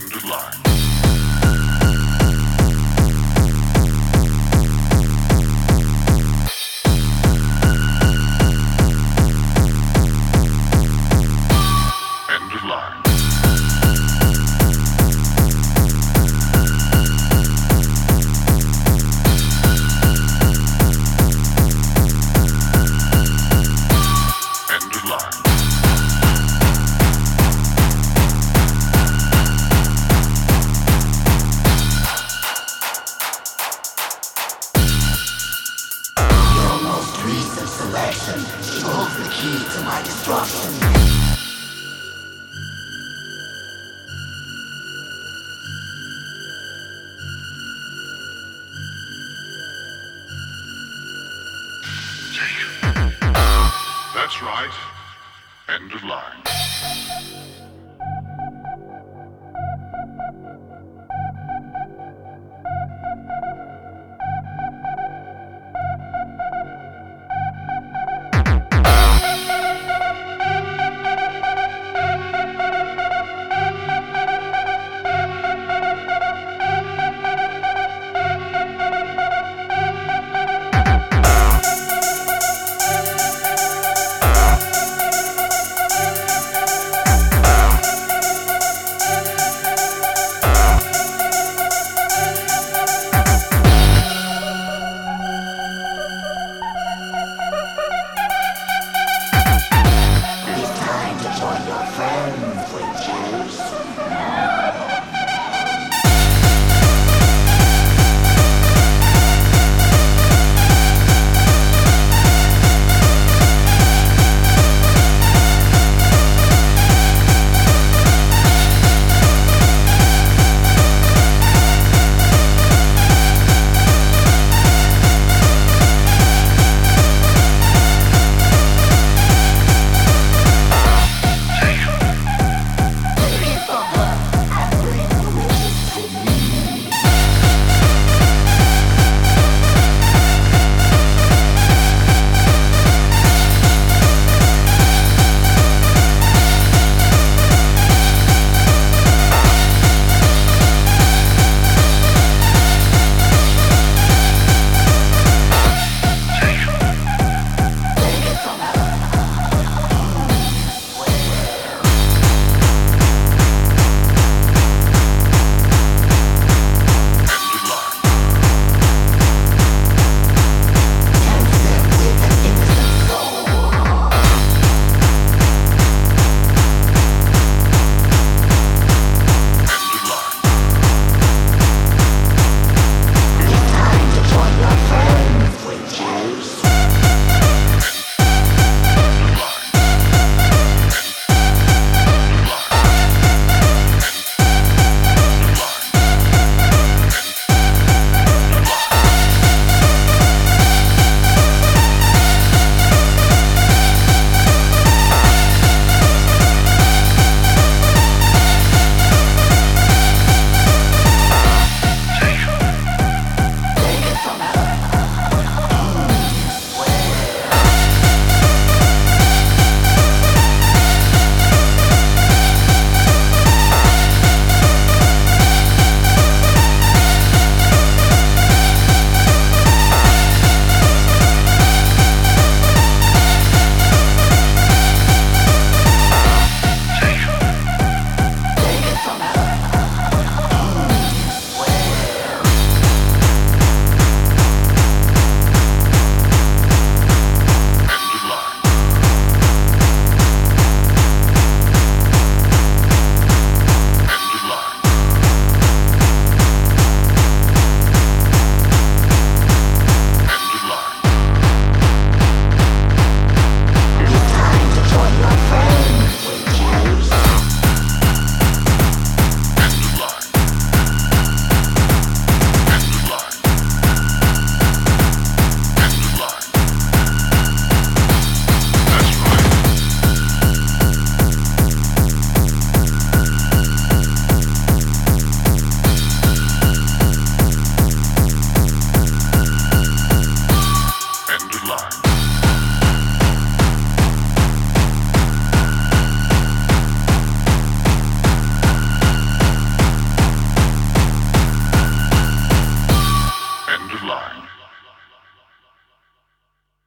end of line. Selection holds the key to my destruction. That's right. End of line.